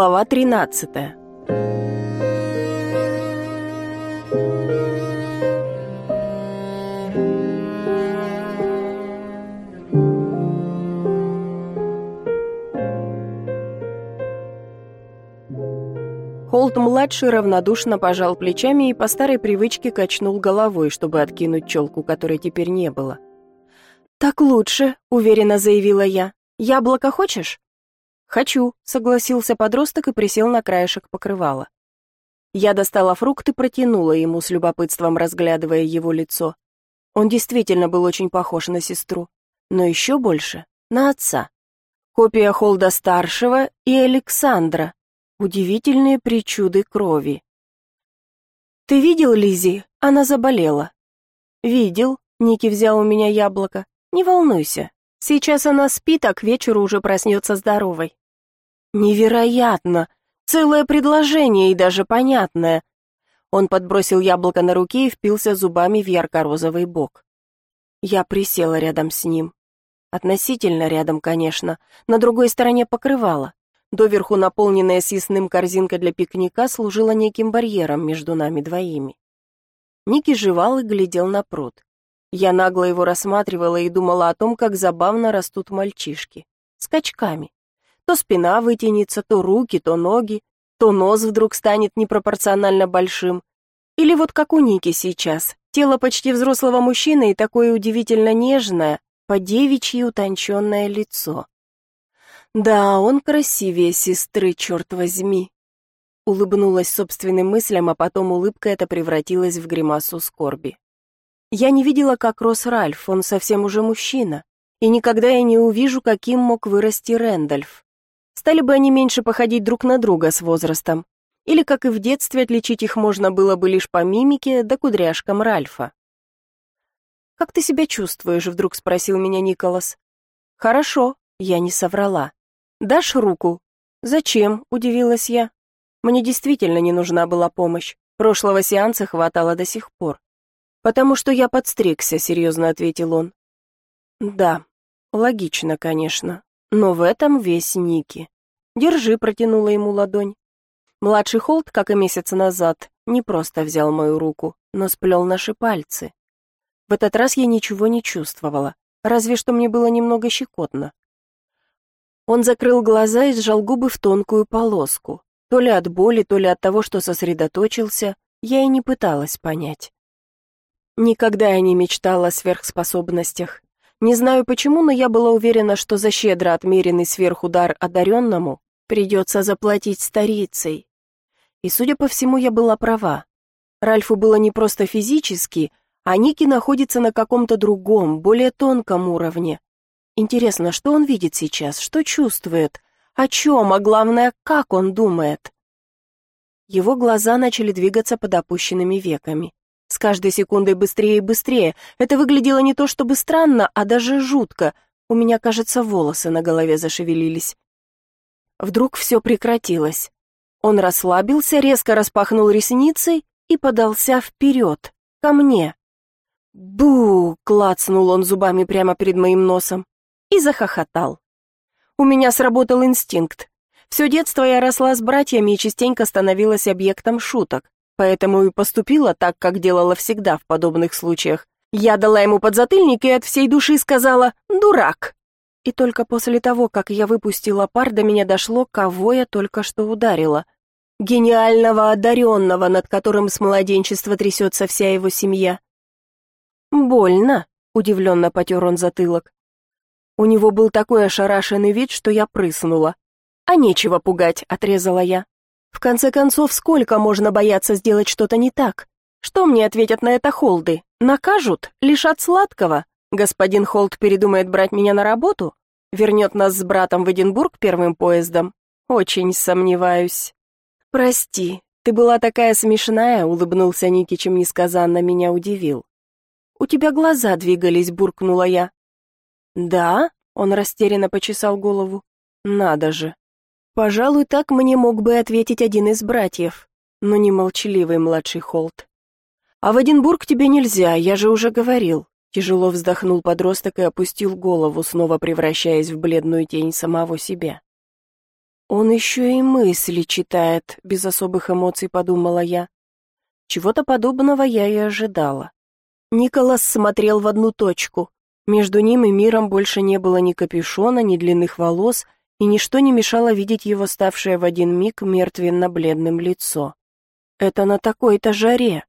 Глава 13 Холт-младший равнодушно пожал плечами и по старой привычке качнул головой, чтобы откинуть челку, которой теперь не было. «Так лучше», — уверенно заявила я. «Яблоко хочешь?» «Хочу», — согласился подросток и присел на краешек покрывала. Я достала фрукт и протянула ему с любопытством, разглядывая его лицо. Он действительно был очень похож на сестру, но еще больше — на отца. Копия Холда-старшего и Александра. Удивительные причуды крови. «Ты видел Лизи? Она заболела». «Видел», — Ники взял у меня яблоко. «Не волнуйся. Сейчас она спит, а к вечеру уже проснется здоровой». Невероятно! Целое предложение и даже понятное. Он подбросил яблоко на руке и впился зубами в ярко-розовый бок. Я присела рядом с ним. Относительно рядом, конечно, на другой стороне покрывала. Доверху наполненная съестным корзинка для пикника служила неким барьером между нами двоими. Ники жевал и глядел на пруд. Я нагло его рассматривала и думала о том, как забавно растут мальчишки. Скачками. То спина вытянется, то руки, то ноги, то нос вдруг станет непропорционально большим. Или вот как у Ники сейчас, тело почти взрослого мужчины и такое удивительно нежное, по-девичьи утонченное лицо. Да, он красивее сестры, черт возьми. Улыбнулась собственным мыслям, а потом улыбка эта превратилась в гримасу скорби. Я не видела, как рос Ральф, он совсем уже мужчина, и никогда я не увижу, каким мог вырасти Рэндальф. Стали бы они меньше походить друг на друга с возрастом. Или, как и в детстве, отличить их можно было бы лишь по мимике да кудряшкам Ральфа. «Как ты себя чувствуешь?» — вдруг спросил меня Николас. «Хорошо», — я не соврала. «Дашь руку?» «Зачем?» — удивилась я. Мне действительно не нужна была помощь. Прошлого сеанса хватало до сих пор. «Потому что я подстригся», — серьезно ответил он. «Да, логично, конечно. Но в этом весь Ники. «Держи», — протянула ему ладонь. Младший Холт, как и месяц назад, не просто взял мою руку, но сплел наши пальцы. В этот раз я ничего не чувствовала, разве что мне было немного щекотно. Он закрыл глаза и сжал губы в тонкую полоску. То ли от боли, то ли от того, что сосредоточился, я и не пыталась понять. Никогда я не мечтала о сверхспособностях, не знаю почему, но я была уверена, что за щедро отмеренный сверху дар одаренному придется заплатить старицей. И, судя по всему, я была права. Ральфу было не просто физически, а Ники находится на каком-то другом, более тонком уровне. Интересно, что он видит сейчас, что чувствует, о чем, а главное, как он думает. Его глаза начали двигаться под опущенными веками. Каждой секундой быстрее и быстрее. Это выглядело не то чтобы странно, а даже жутко. У меня, кажется, волосы на голове зашевелились. Вдруг все прекратилось. Он расслабился, резко распахнул ресницы и подался вперед, ко мне. «Бу!» — клацнул он зубами прямо перед моим носом и захохотал. У меня сработал инстинкт. Все детство я росла с братьями и частенько становилась объектом шуток поэтому и поступила так, как делала всегда в подобных случаях. Я дала ему подзатыльник и от всей души сказала «дурак». И только после того, как я выпустила пар, до меня дошло, кого я только что ударила. Гениального одаренного, над которым с младенчества трясется вся его семья. «Больно», — удивленно потер он затылок. У него был такой ошарашенный вид, что я прыснула. «А нечего пугать», — отрезала я. В конце концов, сколько можно бояться сделать что-то не так? Что мне ответят на это холды? Накажут? Лишат сладкого? Господин Холд передумает брать меня на работу? Вернет нас с братом в Эдинбург первым поездом? Очень сомневаюсь. Прости, ты была такая смешная, улыбнулся Ники, чем несказанно меня удивил. У тебя глаза двигались, буркнула я. Да? Он растерянно почесал голову. Надо же. Пожалуй, так мне мог бы ответить один из братьев, но не молчаливый младший Холт. «А в Эдинбург тебе нельзя, я же уже говорил». Тяжело вздохнул подросток и опустил голову, снова превращаясь в бледную тень самого себя. Он еще и мысли читает, без особых эмоций подумала я. Чего-то подобного я и ожидала. Николас смотрел в одну точку. Между ним и миром больше не было ни капюшона, ни длинных волос, и ничто не мешало видеть его ставшее в один миг мертвенно-бледным лицо. Это на такой-то жаре.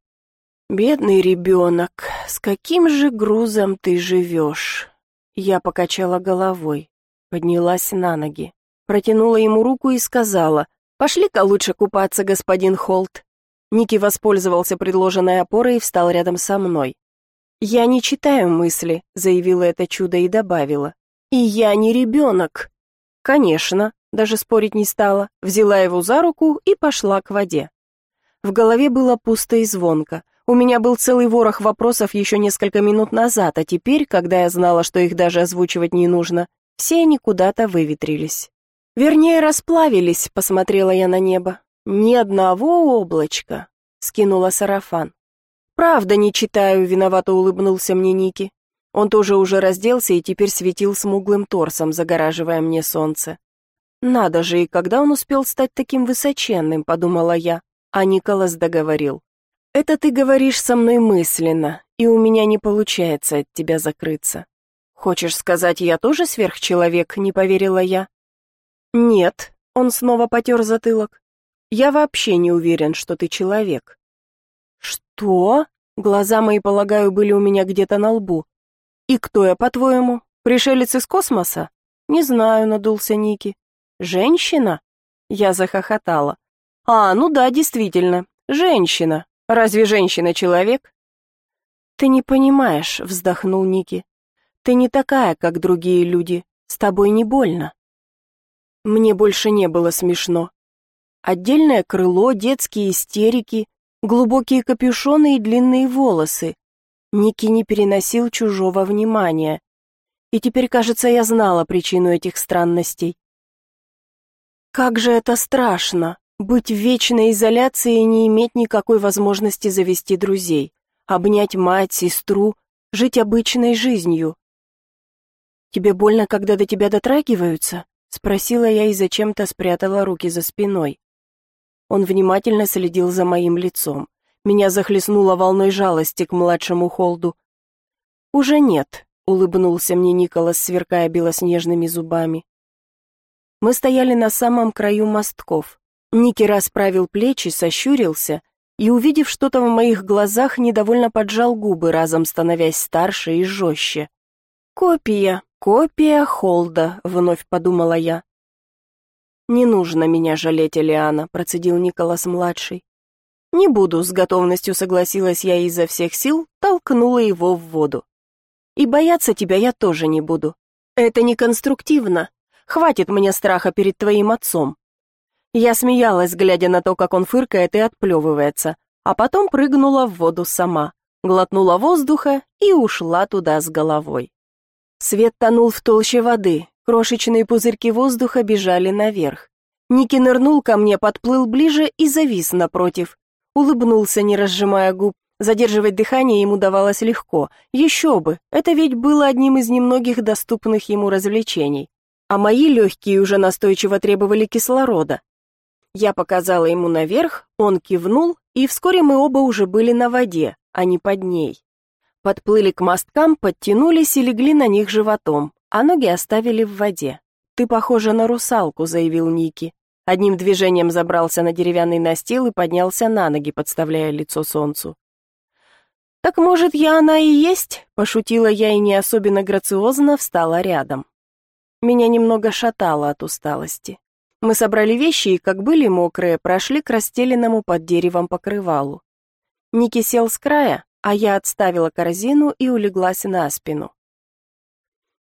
Бедный ребенок, с каким же грузом ты живешь? Я покачала головой, поднялась на ноги, протянула ему руку и сказала, «Пошли-ка лучше купаться, господин Холт». Ники воспользовался предложенной опорой и встал рядом со мной. «Я не читаю мысли», — заявила это чудо и добавила. «И я не ребенок». «Конечно», — даже спорить не стала, взяла его за руку и пошла к воде. В голове было пусто и звонко. У меня был целый ворох вопросов еще несколько минут назад, а теперь, когда я знала, что их даже озвучивать не нужно, все они куда-то выветрились. Вернее, расплавились, посмотрела я на небо. Ни одного облачка, скинула сарафан. Правда, не читаю, виновато улыбнулся мне Ники. Он тоже уже разделся и теперь светил смуглым торсом, загораживая мне солнце. Надо же, и когда он успел стать таким высоченным, подумала я, а Николас договорил. Это ты говоришь со мной мысленно, и у меня не получается от тебя закрыться. Хочешь сказать, я тоже сверхчеловек, не поверила я. Нет, он снова потер затылок. Я вообще не уверен, что ты человек. Что? Глаза мои, полагаю, были у меня где-то на лбу. И кто я, по-твоему? Пришелец из космоса? Не знаю, надулся Ники. Женщина? Я захохотала. А, ну да, действительно, женщина. Разве женщина человек? Ты не понимаешь, вздохнул Ники. Ты не такая, как другие люди. С тобой не больно. Мне больше не было смешно. Отдельное крыло, детские истерики, глубокие капюшоны и длинные волосы. Ники не переносил чужого внимания. И теперь, кажется, я знала причину этих странностей. Как же это страшно, быть в вечной изоляции и не иметь никакой возможности завести друзей, обнять мать, сестру, жить обычной жизнью. Тебе больно, когда до тебя дотрагиваются? Спросила я и зачем-то спрятала руки за спиной. Он внимательно следил за моим лицом. Меня захлестнуло волной жалости к младшему Холду. «Уже нет», — улыбнулся мне Николас, сверкая белоснежными зубами. Мы стояли на самом краю мостков. Ники расправил плечи, сощурился и, увидев что-то в моих глазах, недовольно поджал губы, разом становясь старше и жестче. «Копия», «Копия Холда», — вновь подумала я. «Не нужно меня жалеть, Элиана», — процедил Николас-младший. «Не буду», — с готовностью согласилась я изо всех сил, толкнула его в воду. «И бояться тебя я тоже не буду. Это не конструктивно. Хватит мне страха перед твоим отцом». Я смеялась, глядя на то, как он фыркает и отплевывается, а потом прыгнула в воду сама, глотнула воздуха и ушла туда с головой. Свет тонул в толще воды, крошечные пузырьки воздуха бежали наверх. Ники нырнул ко мне, подплыл ближе и завис напротив. Улыбнулся, не разжимая губ. Задерживать дыхание ему давалось легко. Еще бы, это ведь было одним из немногих доступных ему развлечений. А мои легкие уже настойчиво требовали кислорода. Я показала ему наверх, он кивнул, и вскоре мы оба уже были на воде, а не под ней. Подплыли к мосткам, подтянулись и легли на них животом, а ноги оставили в воде. «Ты похожа на русалку», — заявил Ники. Одним движением забрался на деревянный настил и поднялся на ноги, подставляя лицо солнцу. «Так, может, я она и есть?» — пошутила я и не особенно грациозно встала рядом. Меня немного шатало от усталости. Мы собрали вещи и, как были мокрые, прошли к расстеленному под деревом покрывалу. Ники сел с края, а я отставила корзину и улеглась на спину.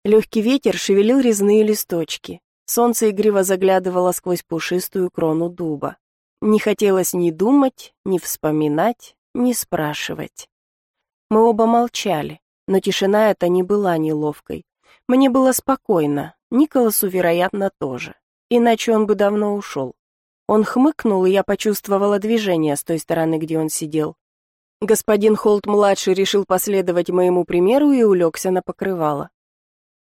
Легкий ветер шевелил резные листочки. Солнце игриво заглядывало сквозь пушистую крону дуба. Не хотелось ни думать, ни вспоминать, ни спрашивать. Мы оба молчали, но тишина эта не была неловкой. Мне было спокойно, Николасу, вероятно, тоже. Иначе он бы давно ушел. Он хмыкнул, и я почувствовала движение с той стороны, где он сидел. Господин Холт-младший решил последовать моему примеру и улегся на покрывало.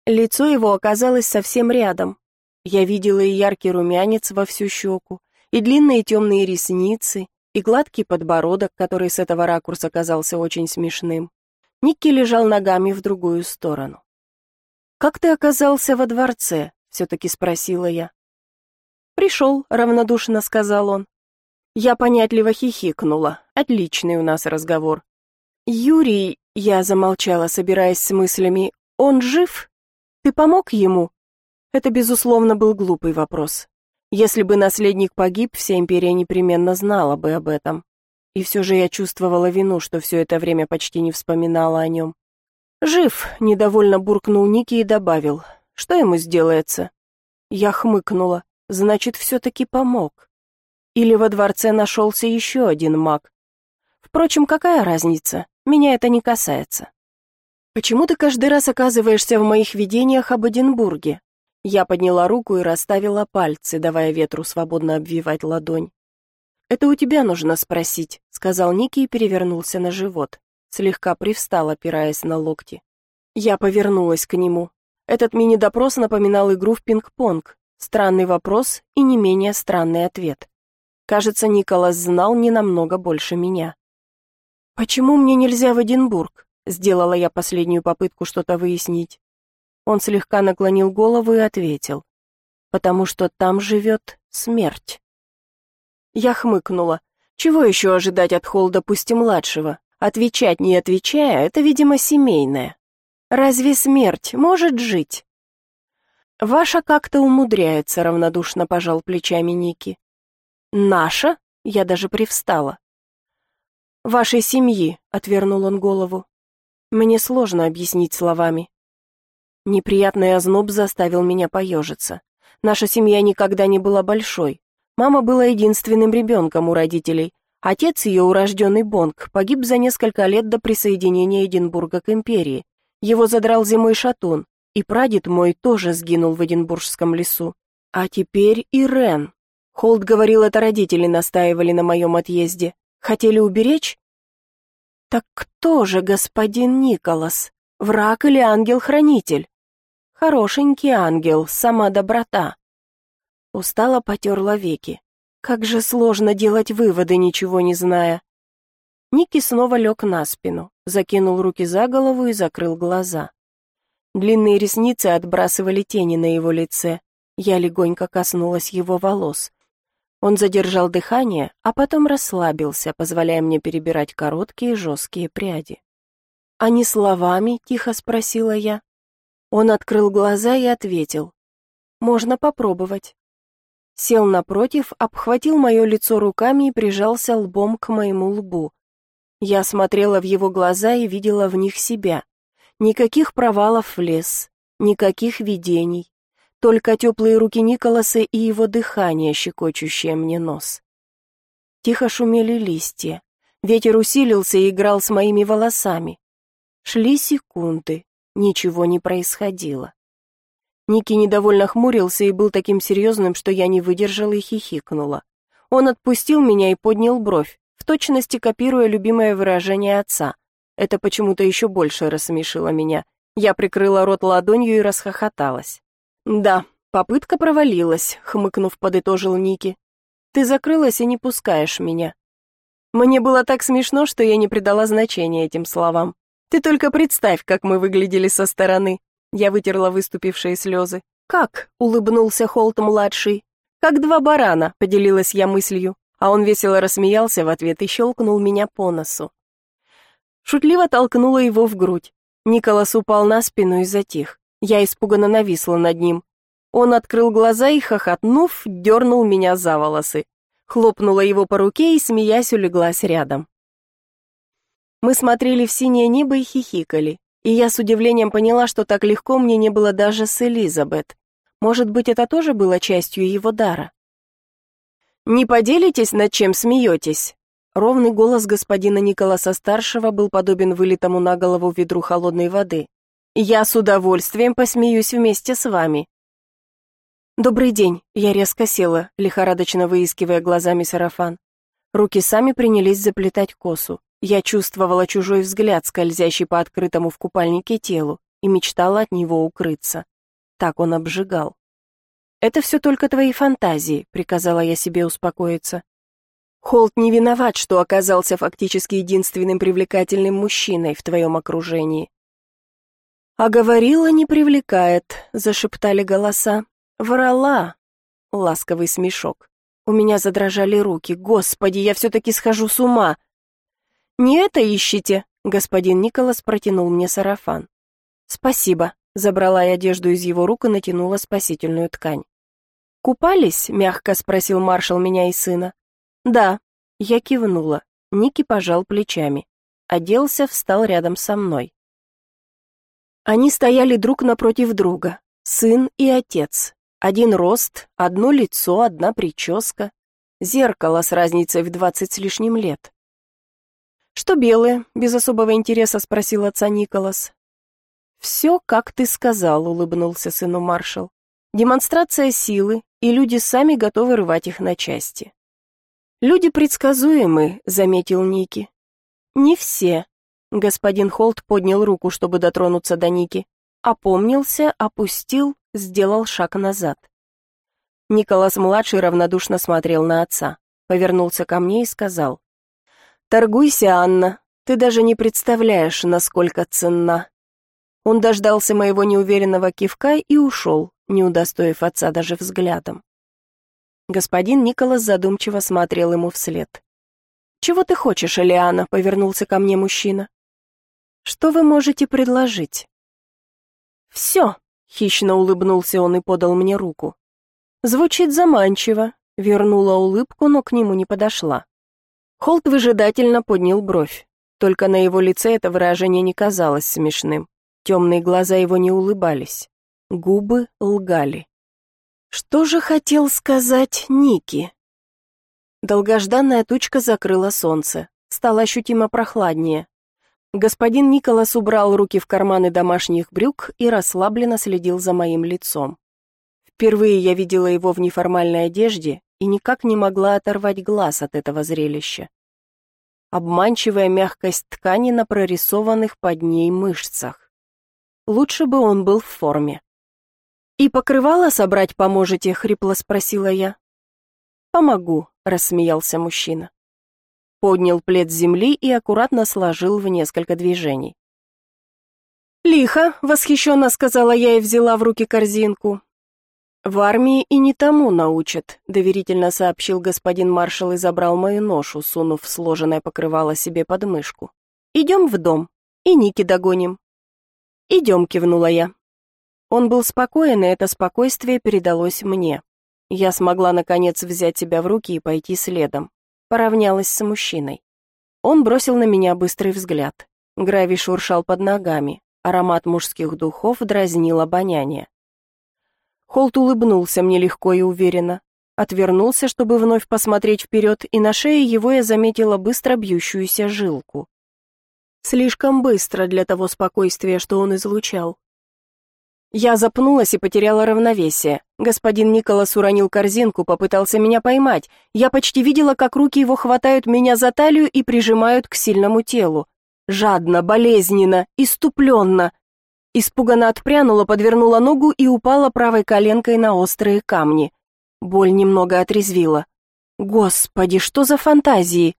Лицо его оказалось совсем рядом. Я видела и яркий румянец во всю щеку, и длинные темные ресницы, и гладкий подбородок, который с этого ракурса казался очень смешным. Никки лежал ногами в другую сторону. «Как ты оказался во дворце?» — все-таки спросила я. «Пришел», — равнодушно сказал он. Я понятливо хихикнула. Отличный у нас разговор. «Юрий...» — я замолчала, собираясь с мыслями. «Он жив? Ты помог ему?» Это, безусловно, был глупый вопрос. Если бы наследник погиб, вся империя непременно знала бы об этом. И все же я чувствовала вину, что все это время почти не вспоминала о нем. «Жив», — недовольно буркнул Ники и добавил. «Что ему сделается?» Я хмыкнула. «Значит, все-таки помог». Или во дворце нашелся еще один маг. Впрочем, какая разница? Меня это не касается. Почему ты каждый раз оказываешься в моих видениях об Эдинбурге? Я подняла руку и расставила пальцы, давая ветру свободно обвивать ладонь. «Это у тебя нужно спросить», — сказал Ники и перевернулся на живот. Слегка привстал, опираясь на локти. Я повернулась к нему. Этот мини-допрос напоминал игру в пинг-понг. Странный вопрос и не менее странный ответ. Кажется, Николас знал не намного больше меня. «Почему мне нельзя в Эдинбург?» Сделала я последнюю попытку что-то выяснить. Он слегка наклонил голову и ответил. «Потому что там живет смерть». Я хмыкнула. Чего еще ожидать от Холда, пусть и младшего? Отвечать не отвечая, это, видимо, семейное. Разве смерть может жить? Ваша как-то умудряется, равнодушно пожал плечами Ники. «Наша?» — я даже привстала. «Вашей семьи», — отвернул он голову. «Мне сложно объяснить словами». Неприятный озноб заставил меня поежиться. Наша семья никогда не была большой. Мама была единственным ребенком у родителей. Отец ее, урожденный Бонг, погиб за несколько лет до присоединения Эдинбурга к империи. Его задрал зимой шатун, и прадед мой тоже сгинул в Эдинбургском лесу. А теперь и Рен. Холд говорил, это родители настаивали на моем отъезде. Хотели уберечь? Так кто же господин Николас? Враг или ангел-хранитель? Хорошенький ангел, сама доброта. Устало потерла веки. Как же сложно делать выводы, ничего не зная. Ники снова лег на спину, закинул руки за голову и закрыл глаза. Длинные ресницы отбрасывали тени на его лице. Я легонько коснулась его волос. Он задержал дыхание, а потом расслабился, позволяя мне перебирать короткие жесткие пряди. «А не словами?» — тихо спросила я. Он открыл глаза и ответил. «Можно попробовать». Сел напротив, обхватил мое лицо руками и прижался лбом к моему лбу. Я смотрела в его глаза и видела в них себя. Никаких провалов в лес, никаких видений, только теплые руки Николаса и его дыхание, щекочущее мне нос. Тихо шумели листья. Ветер усилился и играл с моими волосами. Шли секунды, ничего не происходило. Ники недовольно хмурился и был таким серьезным, что я не выдержала и хихикнула. Он отпустил меня и поднял бровь, в точности копируя любимое выражение отца. Это почему-то еще больше рассмешило меня. Я прикрыла рот ладонью и расхохоталась. «Да, попытка провалилась», — хмыкнув, подытожил Ники. «Ты закрылась и не пускаешь меня». Мне было так смешно, что я не придала значения этим словам. «Ты только представь, как мы выглядели со стороны». Я вытерла выступившие слезы. «Как?» — улыбнулся Холт-младший. «Как два барана», — поделилась я мыслью, а он весело рассмеялся в ответ и щелкнул меня по носу. Шутливо толкнула его в грудь. Николас упал на спину и затих. Я испуганно нависла над ним. Он открыл глаза и, хохотнув, дернул меня за волосы. Хлопнула его по руке и, смеясь, улеглась рядом. Мы смотрели в синее небо и хихикали, и я с удивлением поняла, что так легко мне не было даже с Элизабет. Может быть, это тоже было частью его дара? «Не поделитесь, над чем смеетесь?» Ровный голос господина Николаса-старшего был подобен вылитому на голову ведру холодной воды. Я с удовольствием посмеюсь вместе с вами. Добрый день. Я резко села, лихорадочно выискивая глазами сарафан. Руки сами принялись заплетать косу. Я чувствовала чужой взгляд, скользящий по открытому в купальнике телу, и мечтала от него укрыться. Так он обжигал. Это все только твои фантазии», — приказала я себе успокоиться. Холт не виноват, что оказался фактически единственным привлекательным мужчиной в твоем окружении. «А говорила, не привлекает», — зашептали голоса. «Врала!» — ласковый смешок. У меня задрожали руки. «Господи, я все-таки схожу с ума!» «Не это ищите!» — господин Николас протянул мне сарафан. «Спасибо», — забрала я одежду из его рук и натянула спасительную ткань. «Купались?» — мягко спросил маршал меня и сына. «Да». Я кивнула. Ники пожал плечами. Оделся, встал рядом со мной. Они стояли друг напротив друга, сын и отец. Один рост, одно лицо, одна прическа. Зеркало с разницей в двадцать с лишним лет. «Что белое?» — без особого интереса спросил отца Николас. «Все, как ты сказал», — улыбнулся сыну маршал. «Демонстрация силы, и люди сами готовы рвать их на части». «Люди предсказуемы», — заметил Ники. «Не все». Господин Холт поднял руку, чтобы дотронуться до Ники. Опомнился, опустил, сделал шаг назад. Николас-младший равнодушно смотрел на отца, повернулся ко мне и сказал. «Торгуйся, Анна, ты даже не представляешь, насколько ценна». Он дождался моего неуверенного кивка и ушел, не удостоив отца даже взглядом. Господин Николас задумчиво смотрел ему вслед. «Чего ты хочешь, Элиана?» — повернулся ко мне мужчина. «Что вы можете предложить?» «Все», — хищно улыбнулся он и подал мне руку. «Звучит заманчиво», — вернула улыбку, но к нему не подошла. Холт выжидательно поднял бровь. Только на его лице это выражение не казалось смешным. Темные глаза его не улыбались. Губы лгали. Что же хотел сказать Ники? Долгожданная тучка закрыла солнце. Стало ощутимо прохладнее. Господин Николас убрал руки в карманы домашних брюк и расслабленно следил за моим лицом. Впервые я видела его в неформальной одежде и никак не могла оторвать глаз от этого зрелища. Обманчивая мягкость ткани на прорисованных под ней мышцах. Лучше бы он был в форме. «И покрывало собрать поможете?» — хрипло спросила я. «Помогу», — рассмеялся мужчина. Поднял плед с земли и аккуратно сложил в несколько движений. «Лихо», — восхищенно сказала я и взяла в руки корзинку. «В армии и не тому научат», — доверительно сообщил господин маршал и забрал мою ношу, сунув сложенное покрывало себе под мышку. «Идем в дом, и Ники догоним». «Идем», — кивнула я. Он был спокоен, и это спокойствие передалось мне. Я смогла, наконец, взять себя в руки и пойти следом. Поравнялась с мужчиной. Он бросил на меня быстрый взгляд. Гравий шуршал под ногами. Аромат мужских духов дразнил обоняние. Холт улыбнулся мне легко и уверенно. Отвернулся, чтобы вновь посмотреть вперед, и на шее его я заметила быстро бьющуюся жилку. Слишком быстро для того спокойствия, что он излучал. Я запнулась и потеряла равновесие. Господин Николас уронил корзинку, попытался меня поймать. Я почти видела, как руки его хватают меня за талию и прижимают к сильному телу. Жадно, болезненно, иступленно. Испуганно отпрянула, подвернула ногу и упала правой коленкой на острые камни. Боль немного отрезвила. Господи, что за фантазии?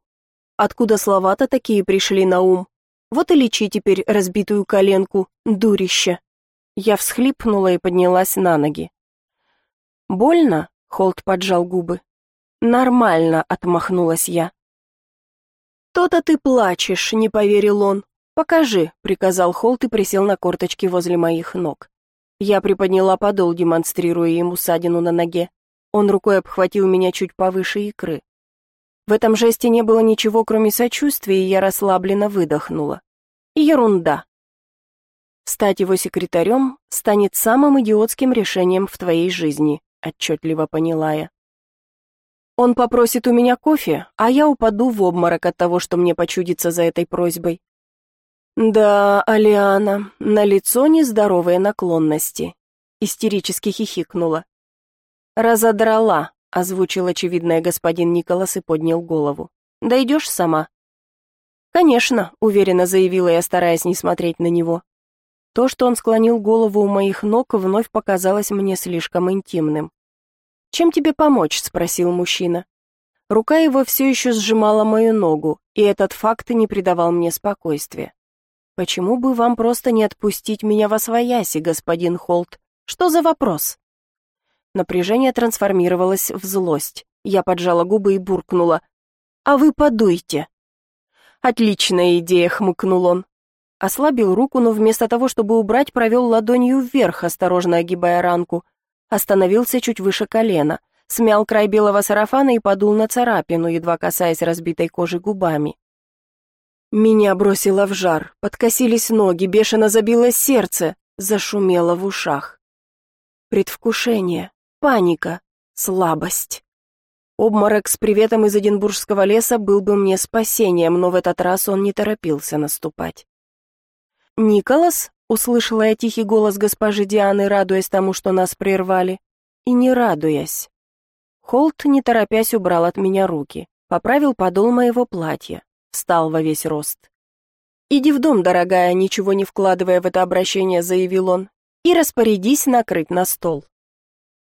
Откуда слова-то такие пришли на ум? Вот и лечи теперь разбитую коленку, дурище. Я всхлипнула и поднялась на ноги. «Больно?» — Холт поджал губы. «Нормально», — отмахнулась я. «То-то ты плачешь», — не поверил он. «Покажи», — приказал Холт и присел на корточки возле моих ног. Я приподняла подол, демонстрируя ему ссадину на ноге. Он рукой обхватил меня чуть повыше икры. В этом жесте не было ничего, кроме сочувствия, и я расслабленно выдохнула. Ерунда. Стать его секретарем станет самым идиотским решением в твоей жизни, отчетливо поняла я. Он попросит у меня кофе, а я упаду в обморок от того, что мне почудится за этой просьбой. Да, Алиана, на лицо нездоровые наклонности, истерически хихикнула. Разодрала, озвучил очевидное господин Николас и поднял голову. Дойдешь сама? Конечно, уверенно заявила я, стараясь не смотреть на него. То, что он склонил голову у моих ног, вновь показалось мне слишком интимным. «Чем тебе помочь?» — спросил мужчина. Рука его все еще сжимала мою ногу, и этот факт не придавал мне спокойствия. «Почему бы вам просто не отпустить меня во свояси, господин Холт? Что за вопрос?» Напряжение трансформировалось в злость. Я поджала губы и буркнула. «А вы подуйте!» «Отличная идея», — хмыкнул он. Ослабил руку, но вместо того, чтобы убрать, провел ладонью вверх, осторожно огибая ранку. Остановился чуть выше колена, смял край белого сарафана и подул на царапину, едва касаясь разбитой кожи губами. Меня бросило в жар, подкосились ноги, бешено забилось сердце, зашумело в ушах. Предвкушение, паника, слабость. Обморок с приветом из Эдинбургского леса был бы мне спасением, но в этот раз он не торопился наступать. «Николас?» — услышала я тихий голос госпожи Дианы, радуясь тому, что нас прервали. И не радуясь. Холт, не торопясь, убрал от меня руки, поправил подол моего платья, встал во весь рост. «Иди в дом, дорогая», ничего не вкладывая в это обращение, заявил он, «и распорядись накрыть на стол».